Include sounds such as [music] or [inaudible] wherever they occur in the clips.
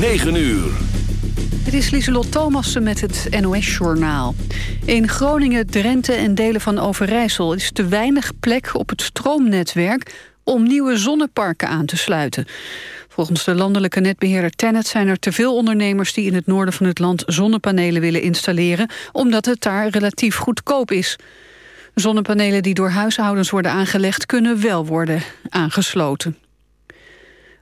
9 uur. Het is Lieselot Thomassen met het NOS-journaal. In Groningen, Drenthe en delen van Overijssel... is te weinig plek op het stroomnetwerk... om nieuwe zonneparken aan te sluiten. Volgens de landelijke netbeheerder Tennet zijn er te veel ondernemers... die in het noorden van het land zonnepanelen willen installeren... omdat het daar relatief goedkoop is. Zonnepanelen die door huishoudens worden aangelegd... kunnen wel worden aangesloten.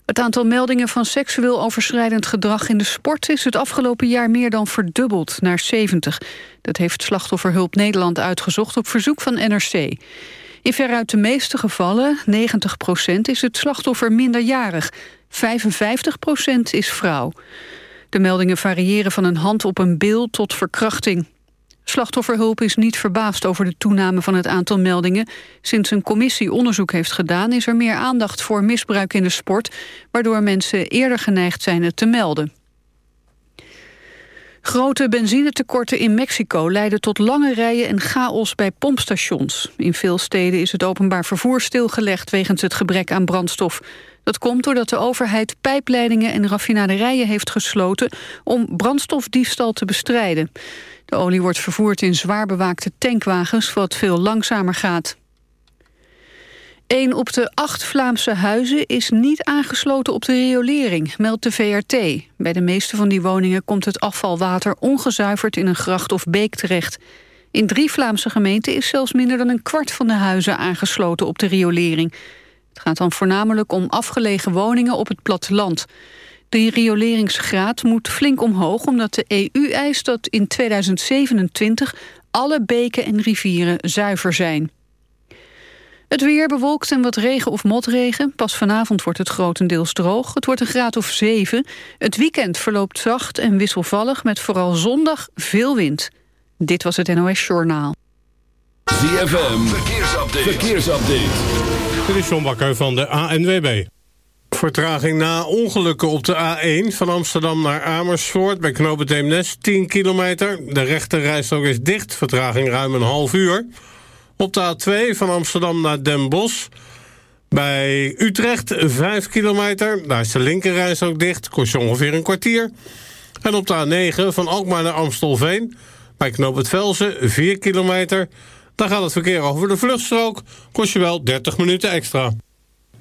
Het aantal meldingen van seksueel overschrijdend gedrag in de sport... is het afgelopen jaar meer dan verdubbeld, naar 70. Dat heeft Slachtofferhulp Nederland uitgezocht op verzoek van NRC. In veruit de meeste gevallen, 90 procent, is het slachtoffer minderjarig. 55 procent is vrouw. De meldingen variëren van een hand op een bil tot verkrachting. Slachtofferhulp is niet verbaasd over de toename van het aantal meldingen. Sinds een commissie onderzoek heeft gedaan... is er meer aandacht voor misbruik in de sport... waardoor mensen eerder geneigd zijn het te melden. Grote benzinetekorten in Mexico leiden tot lange rijen en chaos bij pompstations. In veel steden is het openbaar vervoer stilgelegd wegens het gebrek aan brandstof. Dat komt doordat de overheid pijpleidingen en raffinaderijen heeft gesloten om brandstofdiefstal te bestrijden. De olie wordt vervoerd in zwaar bewaakte tankwagens, wat veel langzamer gaat. Een op de acht Vlaamse huizen is niet aangesloten op de riolering, meldt de VRT. Bij de meeste van die woningen komt het afvalwater ongezuiverd in een gracht of beek terecht. In drie Vlaamse gemeenten is zelfs minder dan een kwart van de huizen aangesloten op de riolering. Het gaat dan voornamelijk om afgelegen woningen op het platteland. De rioleringsgraad moet flink omhoog omdat de EU eist dat in 2027 alle beken en rivieren zuiver zijn. Het weer bewolkt en wat regen of motregen. Pas vanavond wordt het grotendeels droog. Het wordt een graad of 7. Het weekend verloopt zacht en wisselvallig... met vooral zondag veel wind. Dit was het NOS Journaal. ZFM, verkeersupdate. verkeersupdate. Dit is John Bakker van de ANWB. Vertraging na ongelukken op de A1 van Amsterdam naar Amersfoort... bij knooppunt Eemnes, 10 kilometer. De rechterrijstrook is dicht, vertraging ruim een half uur. Op de A2 van Amsterdam naar Den Bosch... bij Utrecht, 5 kilometer. Daar is de linkerrijstrook dicht, kost je ongeveer een kwartier. En op de A9 van Alkmaar naar Amstelveen... bij knooppunt Velsen, 4 kilometer... Daar gaat het verkeer over de vluchtstrook, kost je wel 30 minuten extra.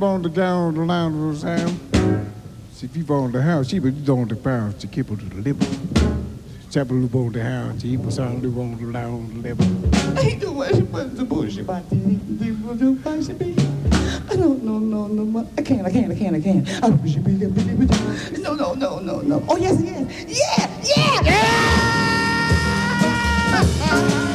Don't want to down the line of Sam. She people on the house, she was on the pound, she keep on the liver. Chapel on the house, she was on the on the down the liver. I do what she was the bush about the no, no, no, no, I can't, I can't, I can't, I can't. I wish you be there, No, no, no, no, no. Oh, yes, yes. Yeah, yeah, yeah! [laughs]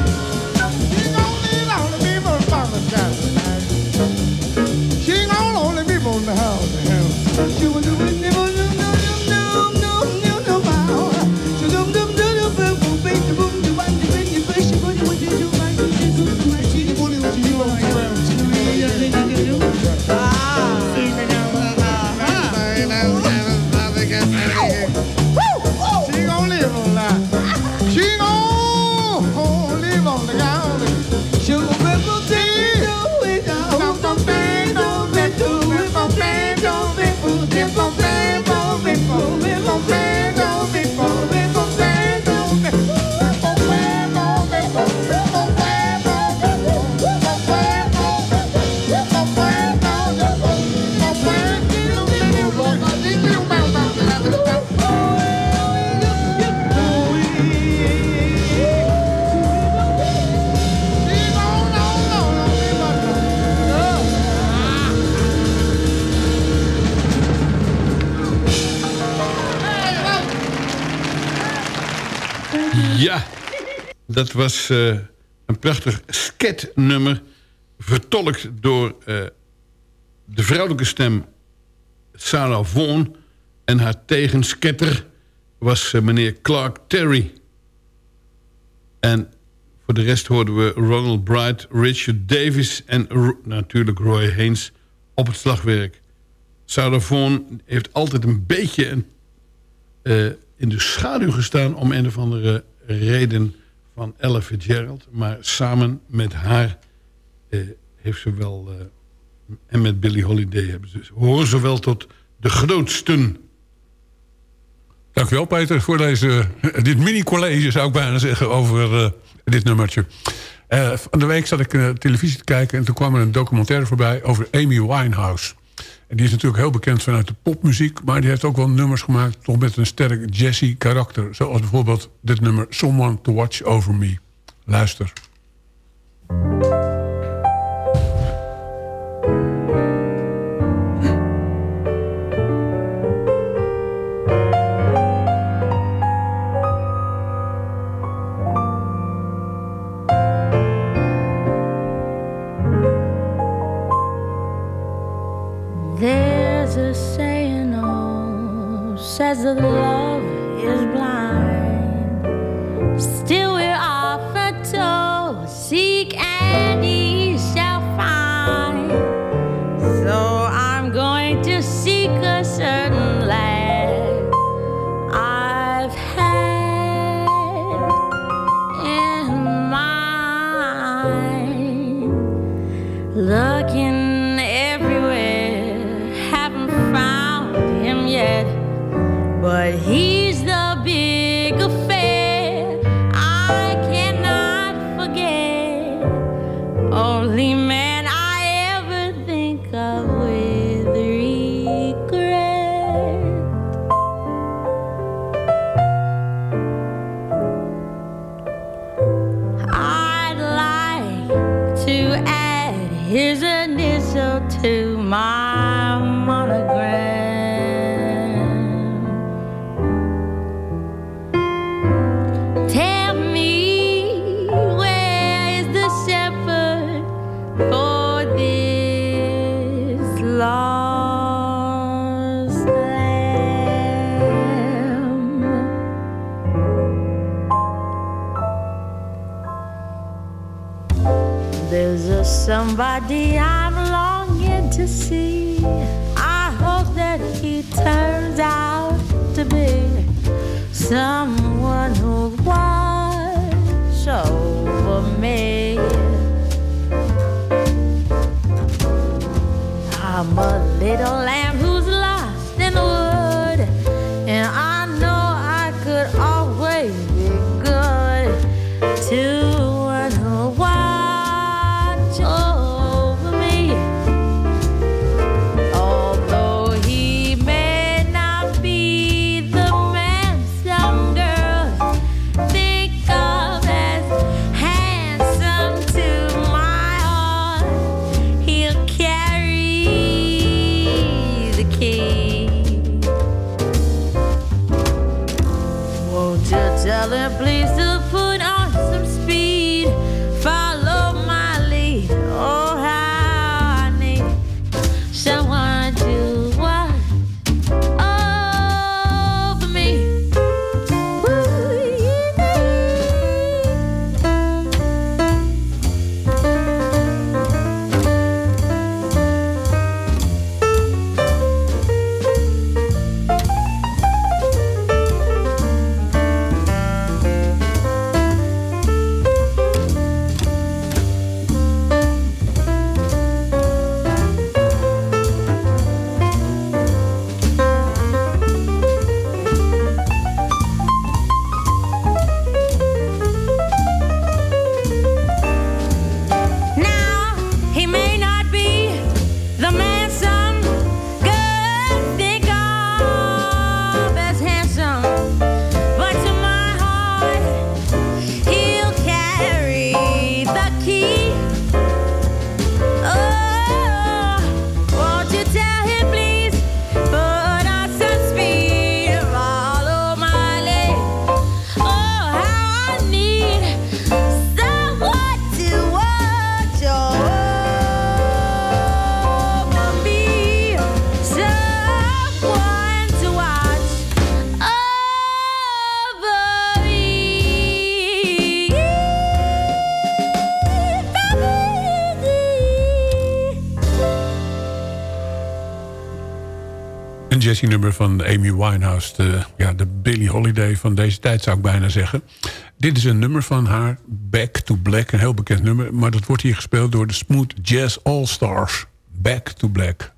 Dat was uh, een prachtig sketnummer... vertolkt door uh, de vrouwelijke stem Sarah Vaughan... en haar tegensketter was uh, meneer Clark Terry. En voor de rest hoorden we Ronald Bright, Richard Davis... en natuurlijk Roy Haynes op het slagwerk. Sarah Vaughan heeft altijd een beetje een, in de schaduw gestaan... om een of andere reden van Ella Fitzgerald. Maar samen met haar eh, heeft ze wel... Eh, en met Billie Holiday hebben ze, horen ze wel tot de grootsten. Dankjewel Peter voor deze, eh, dit mini-college zou ik bijna zeggen over dit nummertje. Uh, van de week zat ik uh, televisie te kijken en toen kwam er een documentaire voorbij over Amy Winehouse. Die is natuurlijk heel bekend vanuit de popmuziek... maar die heeft ook wel nummers gemaakt... toch met een sterk jazzy karakter. Zoals bijvoorbeeld dit nummer Someone to Watch Over Me. Luister. somebody I nummer van Amy Winehouse. De, ja, de Billie Holiday van deze tijd zou ik bijna zeggen. Dit is een nummer van haar, Back to Black. Een heel bekend nummer, maar dat wordt hier gespeeld door de Smooth Jazz All Stars. Back to Black.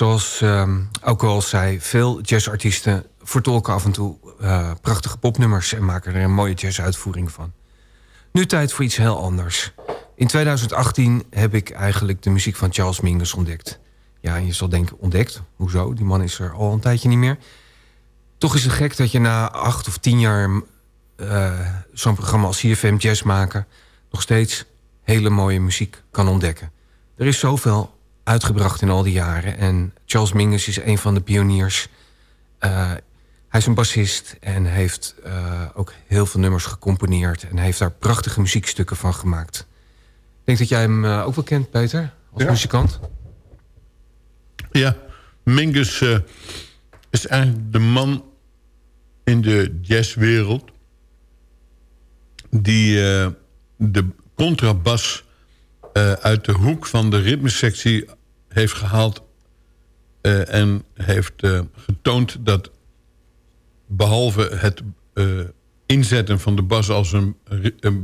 Zoals um, ook al zei, veel jazzartiesten vertolken af en toe uh, prachtige popnummers en maken er een mooie jazzuitvoering van. Nu tijd voor iets heel anders. In 2018 heb ik eigenlijk de muziek van Charles Mingus ontdekt. Ja, je zal denken, ontdekt? Hoezo? Die man is er al een tijdje niet meer. Toch is het gek dat je na acht of tien jaar uh, zo'n programma als CFM Jazz maken... nog steeds hele mooie muziek kan ontdekken. Er is zoveel uitgebracht in al die jaren. En Charles Mingus is een van de pioniers. Uh, hij is een bassist en heeft uh, ook heel veel nummers gecomponeerd... en heeft daar prachtige muziekstukken van gemaakt. Ik denk dat jij hem uh, ook wel kent, Peter, als Ja. muzikant. Ja, Mingus eh, is eigenlijk de man in de jazzwereld... die eh, de contrabas eh, uit de hoek van de ritmesectie heeft gehaald... eh, en heeft eh, getoond dat behalve het eh, inzetten van de bas... als een,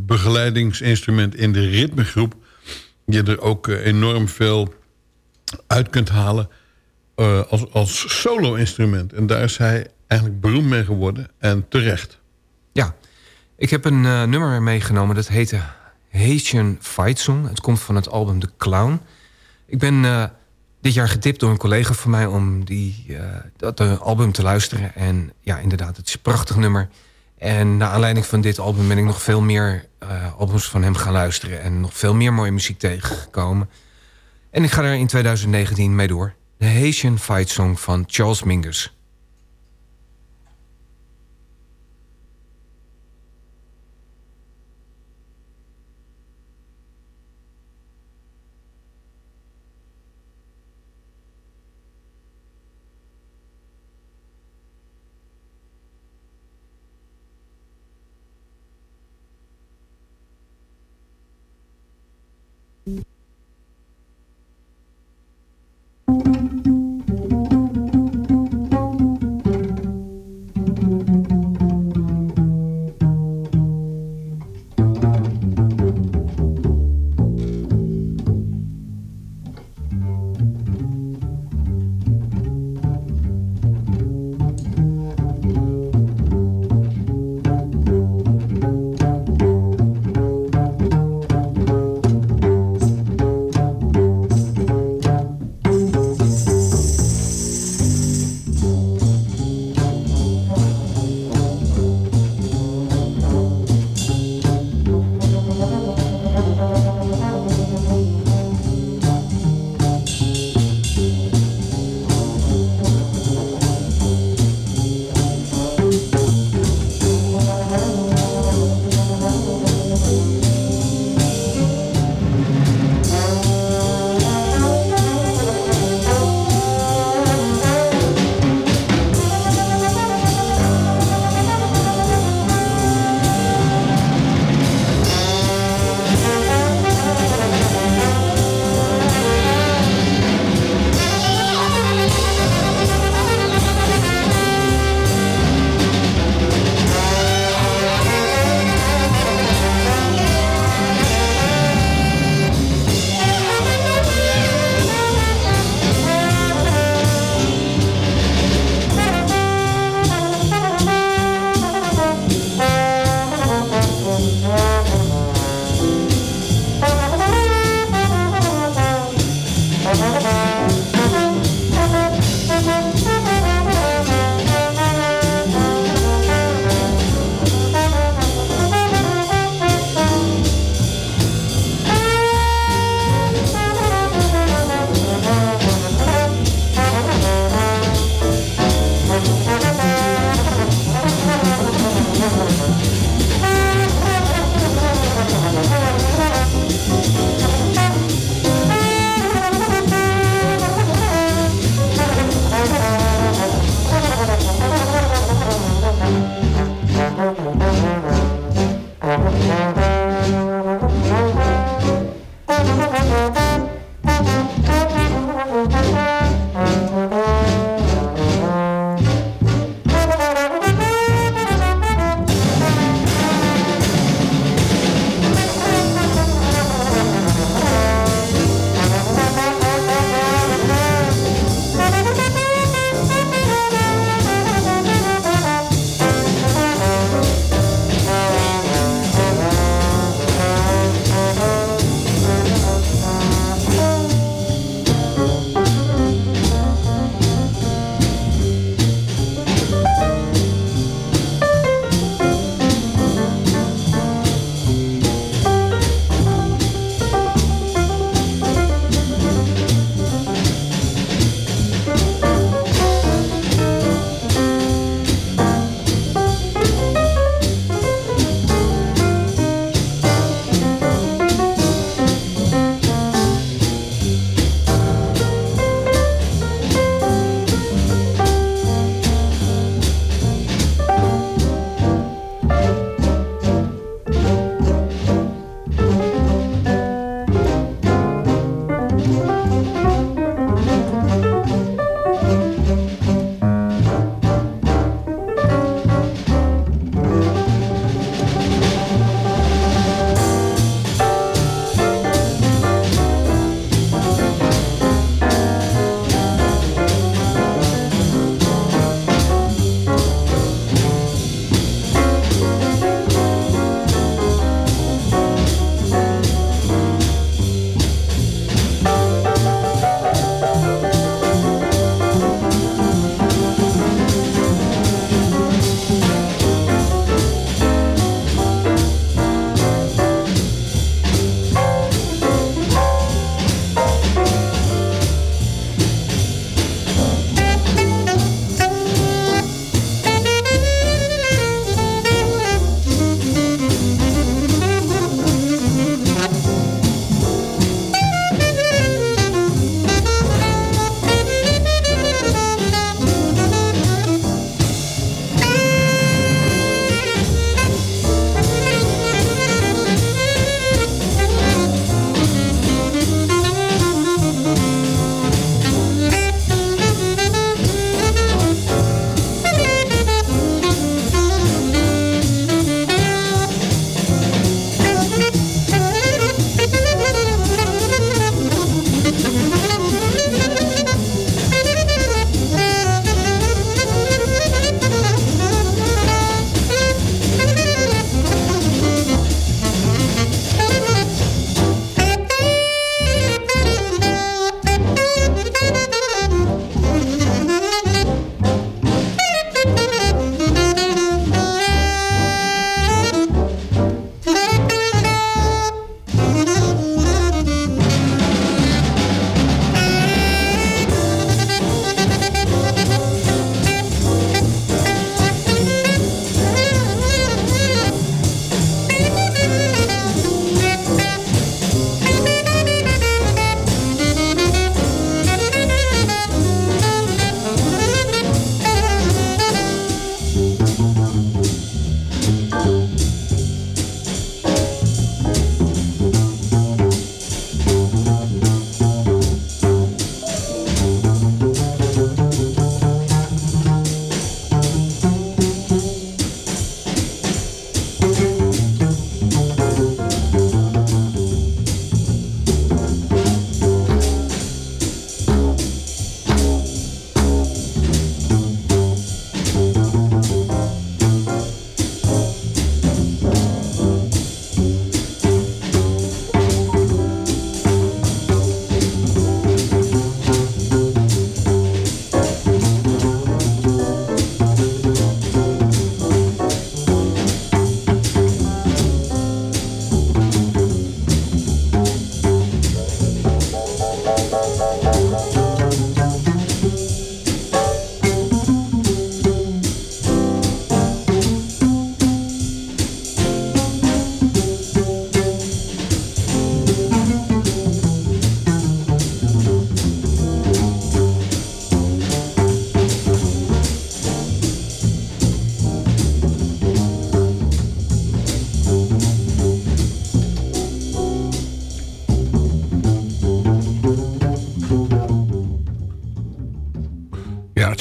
begeleidingsinstrument in de ritmegroep... je er ook enorm veel uit kunt halen als, als solo-instrument. En daar is hij eigenlijk beroemd mee geworden. En terecht. Ja, ik heb een nummer meegenomen dat heette Haitian Fight Song. Het komt van het album The Clown. Ik ben eh, dit jaar getipt door een collega van mij om die, eh, dat eh, album te luisteren. En ja, inderdaad, het is een prachtig nummer. En naar aanleiding van dit album ben ik nog veel meer albums van hem gaan luisteren. En nog veel meer mooie muziek tegengekomen. En ik ga er in 2019 mee door. De Haitian Fight Song van Charles Mingus.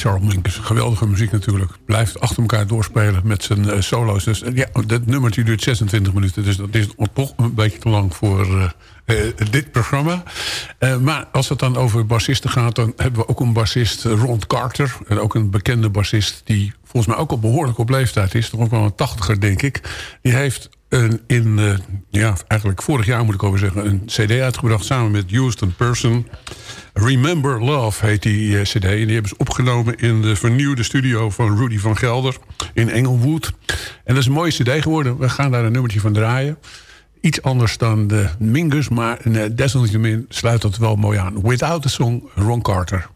Charles Mingus. Geweldige muziek natuurlijk. Blijft achter elkaar doorspelen met zijn eh, solo's. Dus eh, ja, dat nummertje duurt 26 minuten. Dus dat is toch een beetje te lang voor eh, dit programma. Maar als het dan over bassisten gaat... dan hebben we ook een bassist, Ron Carter. En ook een bekende bassist die volgens mij ook al behoorlijk op leeftijd is. Toch ook wel een tachtiger, denk ik. Die heeft een, in, ja, eigenlijk vorig jaar moet ik over zeggen... een cd uitgebracht samen met Houston Person... Remember Love heet die eh, cd. En die hebben ze opgenomen in de vernieuwde studio van Rudy van Gelder in Englewood. En dat is een mooie cd geworden. We gaan daar een nummertje van draaien. Iets anders dan de Mingus, maar eh, desalniettemin sluit dat wel mooi aan. Without the Song, Ron Carter.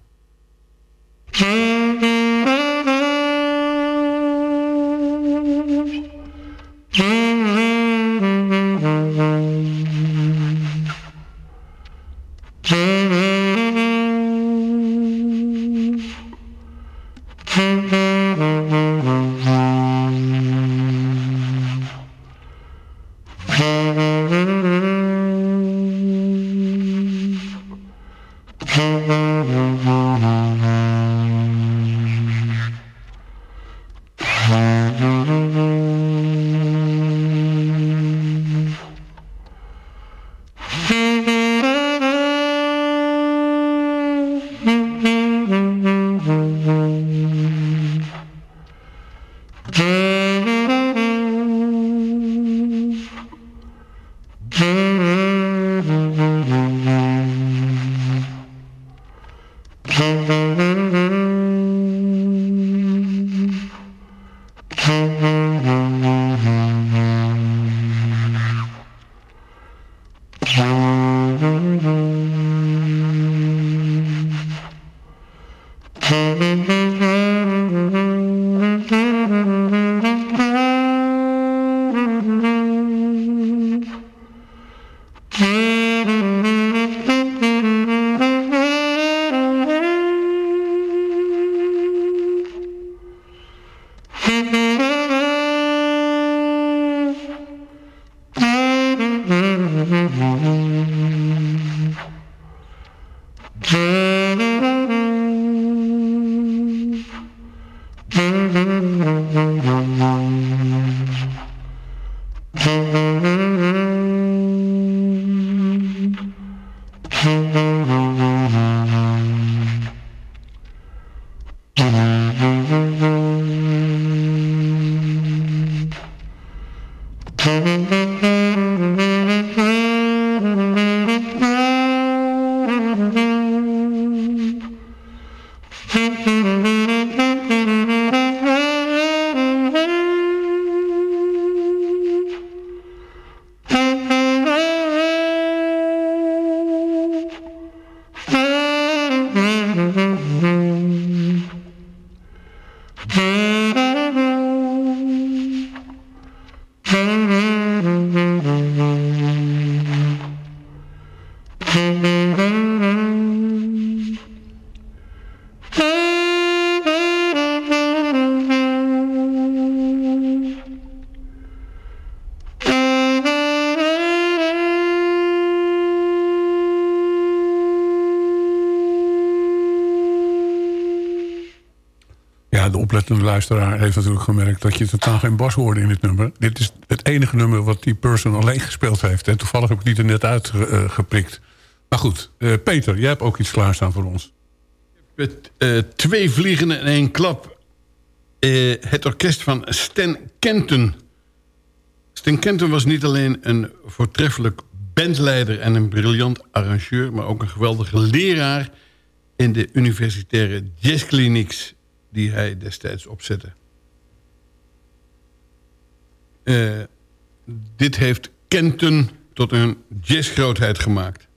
Ja, de oplettende luisteraar heeft natuurlijk gemerkt... dat je totaal geen bas hoorde in dit nummer. Dit is het enige nummer wat die person alleen gespeeld heeft. En toevallig heb ik die er net uitgeprikt. maar goed, eh, Peter, jij hebt ook iets klaarstaan voor ons. Met eh, twee vliegen in één klap. Eh, het orkest van Stan Kenton. Stan Kenton was niet alleen een voortreffelijk bandleider... en een briljant arrangeur... maar ook een geweldige leraar... in de universitaire jazzklinieks die hij destijds opzette. Eh, dit heeft Kenton tot een jazzgrootheid gemaakt.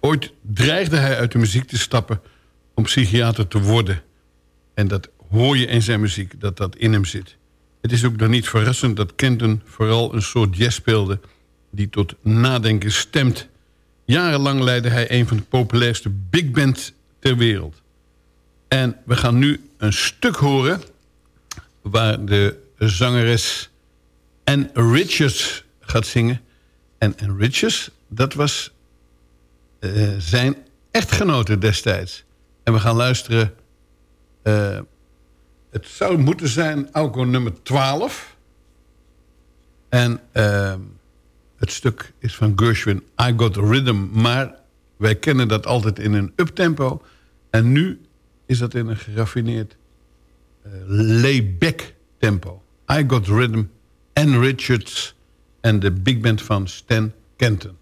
Ooit dreigde hij uit de muziek te stappen om psychiater te worden. En dat hoor je in zijn muziek, dat dat in hem zit. Het is ook dan niet verrassend dat Kenton vooral een soort jazz speelde... die tot nadenken stemt. Jarenlang leidde hij een van de populairste big bands ter wereld. En we gaan nu een stuk horen... waar de zangeres Anne Richards gaat zingen. En Anne Richards, dat was uh, zijn echtgenote destijds. En we gaan luisteren Eh, het zou moeten zijn Auko nummer 12. En eh, het stuk is van Gershwin, I Got Rhythm. Maar wij kennen dat altijd in een uptempo. En nu is dat in een geraffineerd uh, layback tempo. I Got Rhythm, Ann Richards en de big band van Stan Kenton.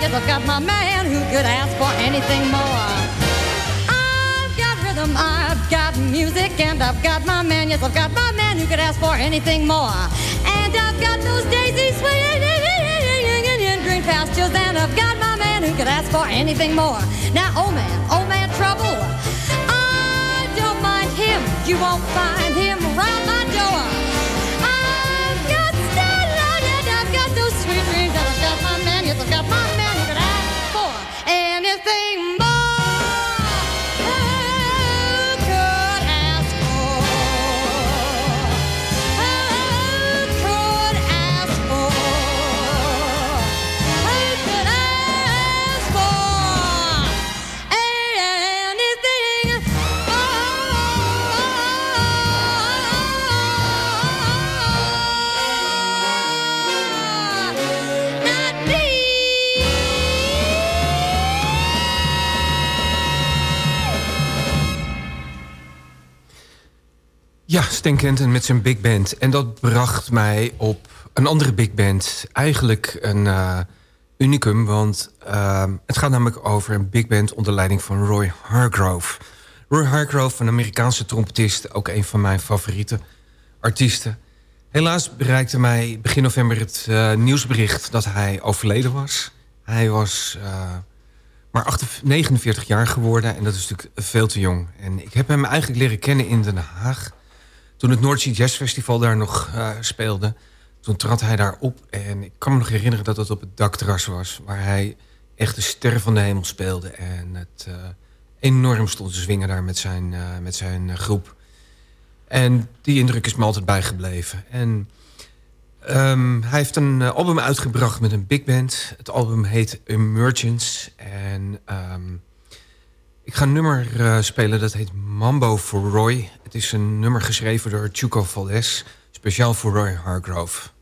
Dreams, I've got, my man who could ask for anything more. I've got rhythm, I've got music, and I've got my man. Yes, I've got my man who could ask for anything more. And I've got those daisies swinging in green pastures, and I've got my man who could ask for anything more. Now, oh man, oh man, trouble. I don't mind him. You won't find him Ja, Stan Kenton met zijn big band. En dat bracht mij op een andere big band. Eigenlijk een eh, unicum, want eh, het gaat namelijk over een big band... onder leiding van Roy Hargrove. Roy Hargrove, een Amerikaanse trompetist... ook een van mijn favoriete artiesten. Helaas bereikte mij begin november het eh, nieuwsbericht... dat hij overleden was. Hij was maar 48 49 jaar geworden en dat is natuurlijk veel te jong. En ik heb hem eigenlijk leren kennen in Den Haag Toen het Noordzee Jazz Festival daar nog eh, speelde... toen trad hij daar op. En ik kan me nog herinneren dat het op het dakterras was... waar hij echt de sterren van de hemel speelde. En het eh, enorm stond te zwingen daar met zijn, eh, met zijn groep. En die indruk is me altijd bijgebleven. En ehm, hij heeft een album uitgebracht met een big band. Het album heet Emergence. En ehm, ik ga een nummer eh, spelen dat heet Mambo for Roy. Het is een nummer geschreven door Chuco Valdez. Speciaal voor Roy Hargrove.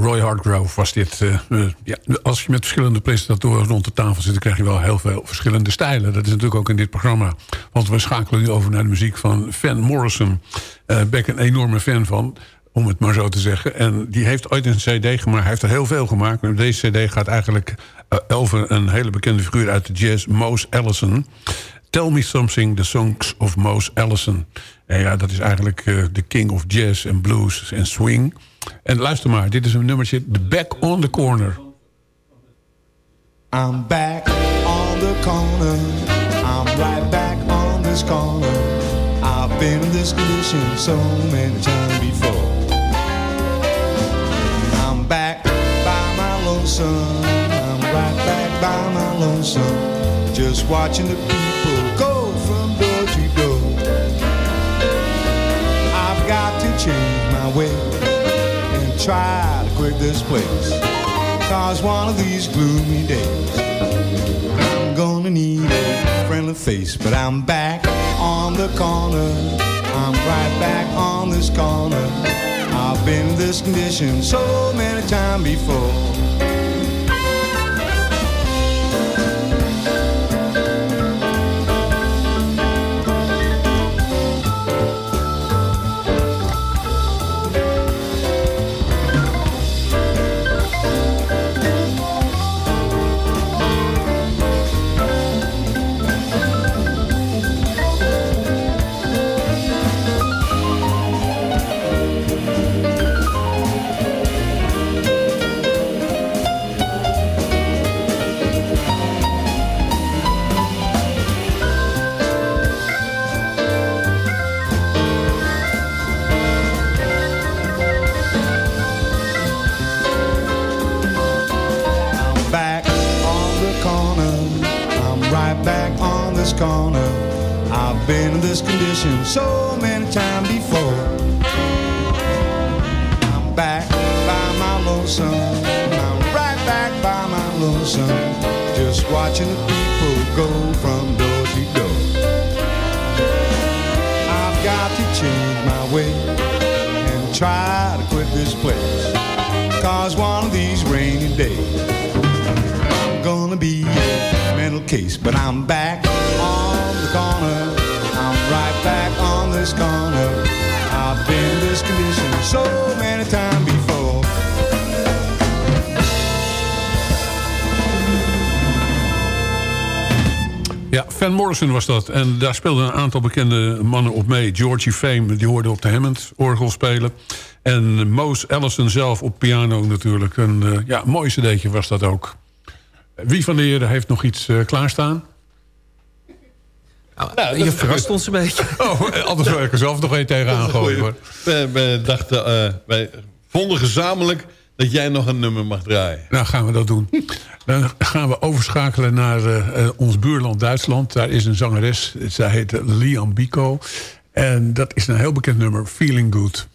Roy Hargrove was dit. eh, eh, ja, als je met verschillende presentatoren rond de tafel zit... dan krijg je wel heel veel verschillende stijlen. Dat is natuurlijk ook in dit programma. Want we schakelen nu over naar de muziek van Van Morrison. Eh ben ik een enorme fan van, om het maar zo te zeggen. En die heeft ooit een cd gemaakt. Hij heeft er heel veel gemaakt. Maar deze cd gaat eigenlijk over een hele bekende figuur uit de jazz... Mose Allison. Tell Me Something, The Songs of Mose Allison. En ja, dat is eigenlijk de king of jazz en blues en swing... En luister maar, dit is een nummertje, The Back on the Corner. I'm back on the corner. I'm right back on this corner. I've been in this condition so many times before. I'm back by my lonesome. I'm right back by my lonesome. Just watching the people go from door to door. I've got to change my way try to quit this place. Cause one of these gloomy days, I'm gonna need a friendly face. But I'm back on the corner. I'm right back on this corner. I've been in this condition so many times before. Was dat. En daar speelden een aantal bekende mannen op mee. Georgie Fame, die hoorde op de Hammond orgel spelen. En Mose Allison zelf op piano natuurlijk. Een eh, ja, mooi cd'tje was dat ook. Wie van de heren heeft nog iets eh, klaarstaan? Nou, je verrast ons een beetje. [laughs] Oh, anders wil ik er zelf nog één tegenaan [laughs] gooien. We, we dachten, eh, wij vonden gezamenlijk dat jij nog een nummer mag draaien. Nou, gaan we dat doen. Dan gaan we overschakelen naar eh, eh, ons buurland Duitsland. Daar is een zangeres, zij heet Liam Biko. En dat is een heel bekend nummer, Feeling Good.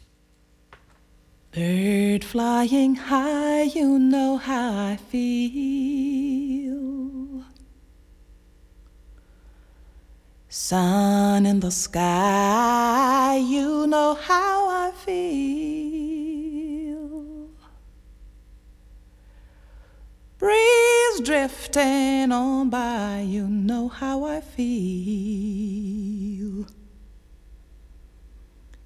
Bird flying high, you know how I feel. Sun in the sky, you know how I feel. Breeze drifting on by, you know how I feel.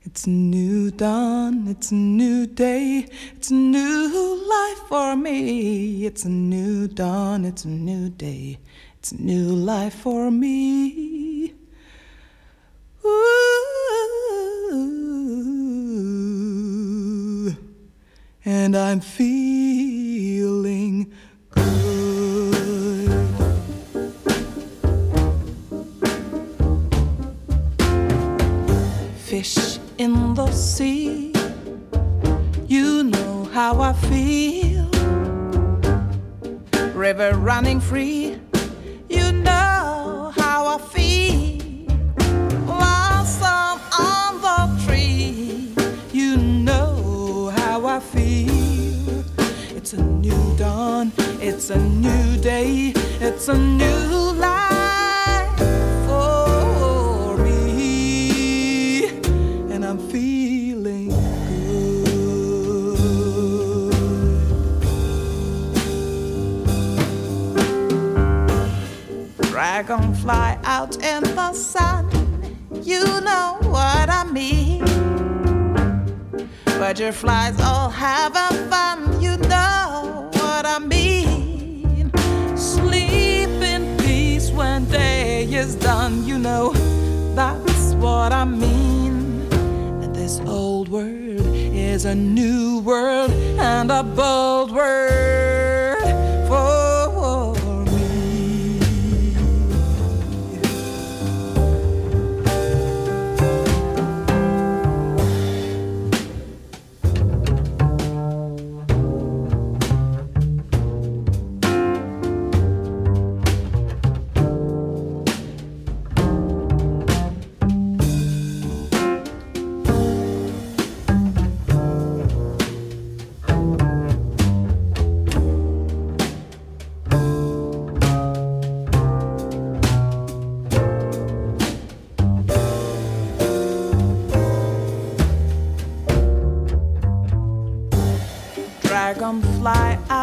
It's a new dawn, it's a new day, it's a new life for me. It's a new dawn, it's a new day, it's a new life for me. Ooh, and I'm feeling Fish in the sea, you know how I feel. River running free, you know how I feel. Blossom on the tree, you know how I feel. It's a new dawn, it's a new day, it's a new life dragonfly out in the sun. You know what I mean. Butterflies all having fun. You know what I mean. Sleep in peace when day is done. You know that's what I mean. This old world is a new world and a bold word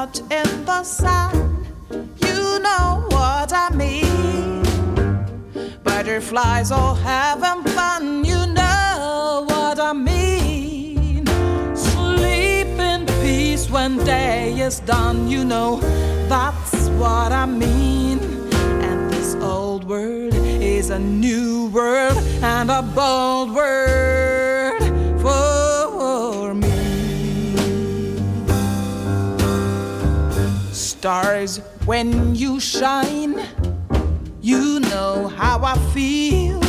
Out in the sun. You know what I mean. Butterflies all having fun. You know what I mean. Sleep in peace when day is done. You know that's what I mean. And this old world is a new world and a bold word Stars, when you shine, you know how I feel.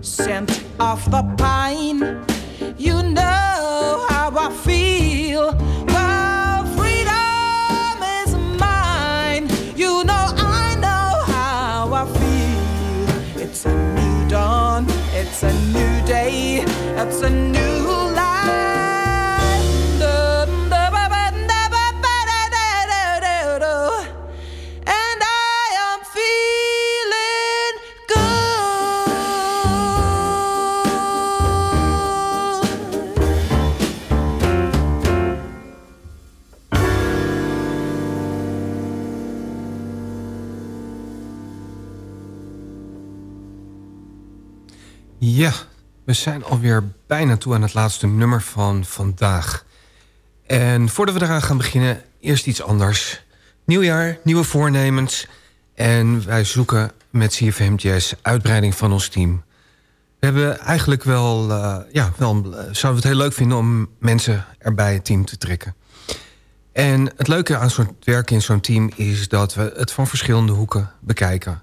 Scent of the pine, you know how I feel. Well, freedom is mine. You know I know how I feel. It's a new dawn, it's a new day, it's a new we zijn alweer bijna toe aan het laatste nummer van vandaag. En voordat we eraan gaan beginnen, eerst iets anders. Nieuwjaar, nieuwe voornemens. En wij zoeken met CFM uitbreiding van ons team. We hebben eigenlijk wel, eh, ja, wel eh, zouden we het heel leuk vinden om mensen erbij het team te trekken. En het leuke aan zo'n werken in zo'n team is dat we het van verschillende hoeken bekijken.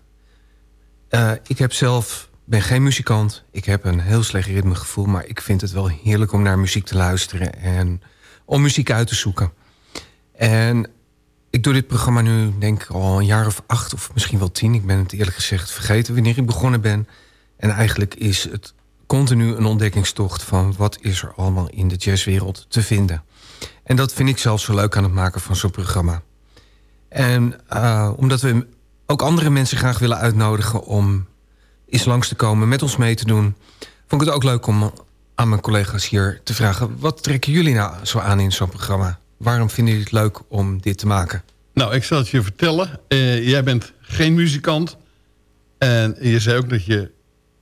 Eh, ik heb zelf, ben geen muzikant. Ik heb een heel slecht ritmegevoel, maar ik vind het wel heerlijk om naar muziek te luisteren en om muziek uit te zoeken. En ik doe dit programma nu denk ik al een jaar of acht of misschien wel tien. Ik ben het eerlijk gezegd vergeten wanneer ik begonnen ben. En eigenlijk is het continu een ontdekkingstocht van wat is er allemaal in de jazzwereld te vinden. En dat vind ik zelf zo leuk aan het maken van zo'n programma. En eh, omdat we ook andere mensen graag willen uitnodigen om eens langs te komen, met ons mee te doen, vond ik het ook leuk om aan mijn collega's hier te vragen: wat trekken jullie nou zo aan in zo'n programma? Waarom vinden jullie het leuk om dit te maken? Nou, ik zal het je vertellen. Eh, jij bent geen muzikant. En je zei ook dat je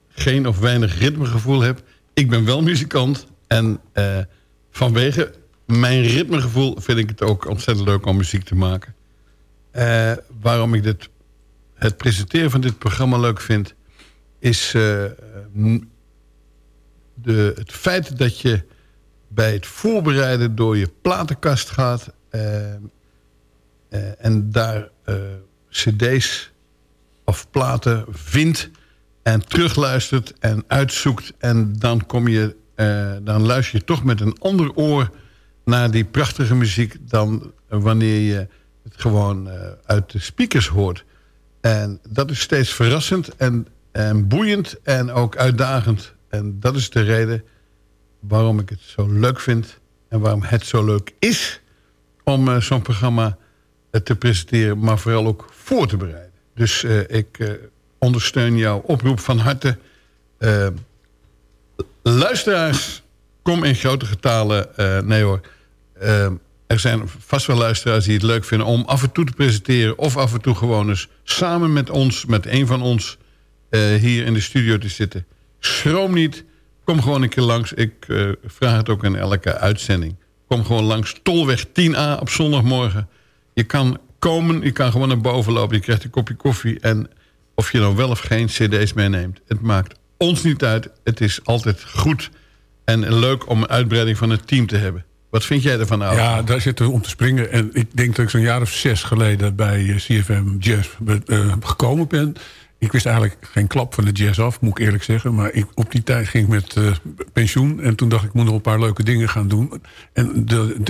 geen of weinig ritmegevoel hebt. Ik ben wel muzikant. En eh, vanwege mijn ritmegevoel vind ik het ook ontzettend leuk om muziek te maken. Eh, waarom ik dit, het presenteren van dit programma leuk vind... is eh, de, het feit dat je bij het voorbereiden door je platenkast gaat... eh, eh, en daar cd's of platen vindt en terugluistert en uitzoekt... en dan, kom je, dan luister je toch met een ander oor naar die prachtige muziek... dan wanneer je het gewoon uit de speakers hoort. En dat is steeds verrassend en, en boeiend en ook uitdagend. En dat is de reden waarom ik het zo leuk vind... en waarom het zo leuk is om eh, zo'n programma eh, te presenteren... maar vooral ook voor te bereiden. Dus eh, ik ondersteun jouw oproep van harte. Luisteraars, kom in grote getalen. nee hoor. Er zijn vast wel luisteraars die het leuk vinden... om af en toe te presenteren of af en toe gewoon eens... samen met ons, met een van ons... eh, hier in de studio te zitten. Schroom niet. Kom gewoon een keer langs. Ik eh, vraag het ook in elke uitzending. Kom gewoon langs Tolweg 10A op zondagmorgen. Je kan komen, je kan gewoon naar boven lopen. Je krijgt een kopje koffie. En of je nou wel of geen cd's meeneemt. Het maakt ons niet uit. Het is altijd goed en leuk om een uitbreiding van het team te hebben. Wat vind jij ervan? Ja, daar zitten we om te springen. En ik denk dat ik zo'n jaar of zes geleden bij eh, CFM Jazz gekomen ben. Ik wist eigenlijk geen klap van de jazz af, moet ik eerlijk zeggen. Maar ik, op die tijd ging ik met eh, pensioen. En toen dacht ik, ik moet nog een paar leuke dingen gaan doen. En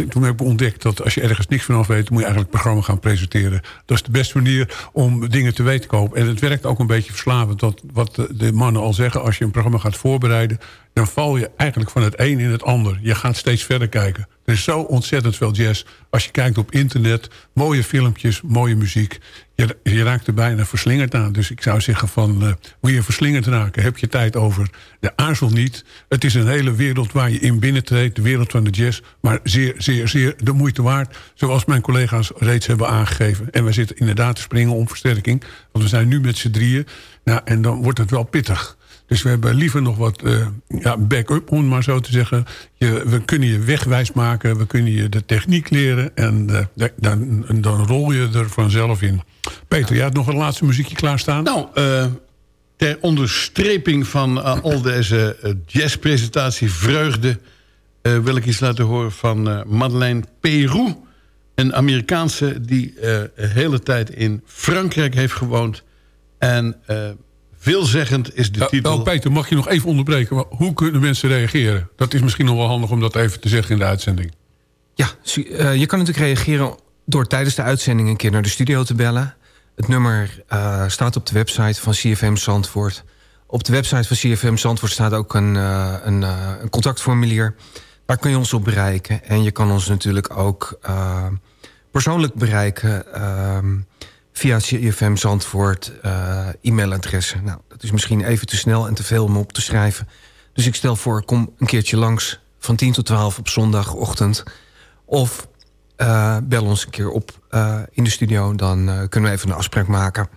toen heb ik ontdekt dat als je ergens niks vanaf weet... moet je eigenlijk het programma gaan presenteren. Dat is de beste manier om dingen te weten te komen. En het werkt ook een beetje verslavend. Dat, wat de, de mannen al zeggen, als je een programma gaat voorbereiden... dan val je eigenlijk van het een in het ander. Je gaat steeds verder kijken. Er is zo ontzettend veel jazz. Als je kijkt op internet, mooie filmpjes, mooie muziek. Je, je raakt er bijna verslingerd aan. Dus ik zou zeggen van, eh, wil je verslingerd raken? Heb je tijd over? De aarzel niet. Het is een hele wereld waar je in binnentreedt. De wereld van de jazz. Maar zeer, zeer, zeer de moeite waard. Zoals mijn collega's reeds hebben aangegeven. En we zitten inderdaad te springen om versterking. Want we zijn nu met z'n drieën. Nou, en dan wordt het wel pittig. Dus we hebben liever nog wat eh, ja, back-up, om het maar zo te zeggen. Je, we kunnen je wegwijs maken, we kunnen je de techniek leren... en eh, da- dan, dan rol je er vanzelf in. Peter, jij had nog een laatste muziekje klaarstaan? Nou, eh, ter onderstreping van [clears throat] al deze jazzpresentatie vreugde... wil ik iets laten horen van Madeleine Peru. Een Amerikaanse die een hele tijd in Frankrijk heeft gewoond. En veelzeggend is de Ja, titel... oh, Peter, mag je nog even onderbreken? Maar hoe kunnen mensen reageren? Dat is misschien nog wel handig om dat even te zeggen in de uitzending. Ja, eh, je kan natuurlijk reageren door tijdens de uitzending een keer naar de studio te bellen. Het nummer eh, staat op de website van CFM Zandvoort. Op de website van CFM Zandvoort staat ook een, eh, een, een contactformulier. Daar kun je ons op bereiken. En je kan ons natuurlijk ook persoonlijk bereiken... via CFM Zandvoort eh, e-mailadressen. Nou, dat is misschien even te snel en te veel om op te schrijven. Dus ik stel voor, kom een keertje langs van 10 tot 12 op zondagochtend. Of eh, bel ons een keer op eh, in de studio, dan kunnen we even een afspraak maken.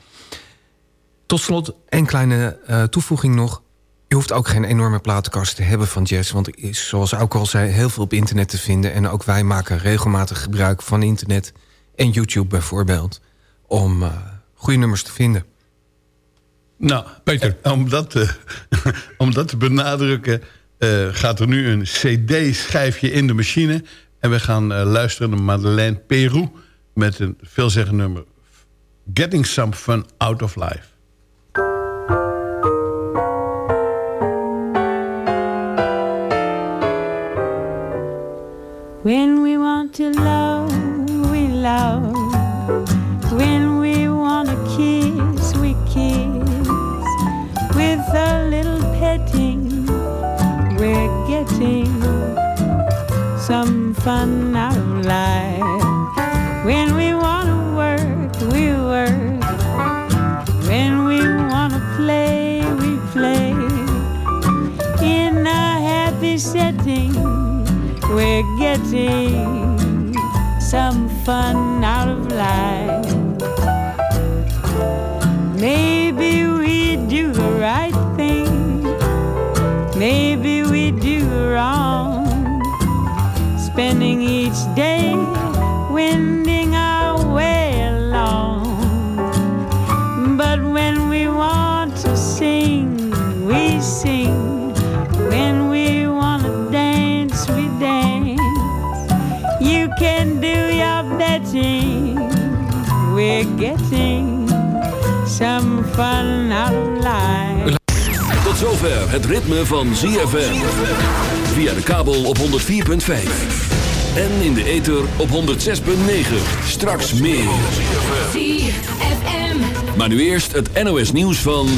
Tot slot, een kleine toevoeging nog. Je hoeft ook geen enorme platenkast te hebben van jazz... want er is, zoals ook al zei, heel veel op internet te vinden... en ook wij maken regelmatig gebruik van internet en YouTube bijvoorbeeld... om eh, goede nummers te vinden. Nou, Peter. Om dat te, [laughs] om dat te benadrukken eh, gaat er nu een cd-schijfje in de machine. En we gaan eh, luisteren naar Madeleine Peru met een veelzeggend nummer. Getting some fun out of life. When we want to love, some fun out of life. When we want to work, we work. When we want to play, we play. In a happy setting, we're getting some fun out of life. We're getting some fun out of life. Tot zover het ritme van ZFM. Via de kabel op 104.5. En in de ether op 106.9. Straks meer. Maar nu eerst het NOS nieuws van...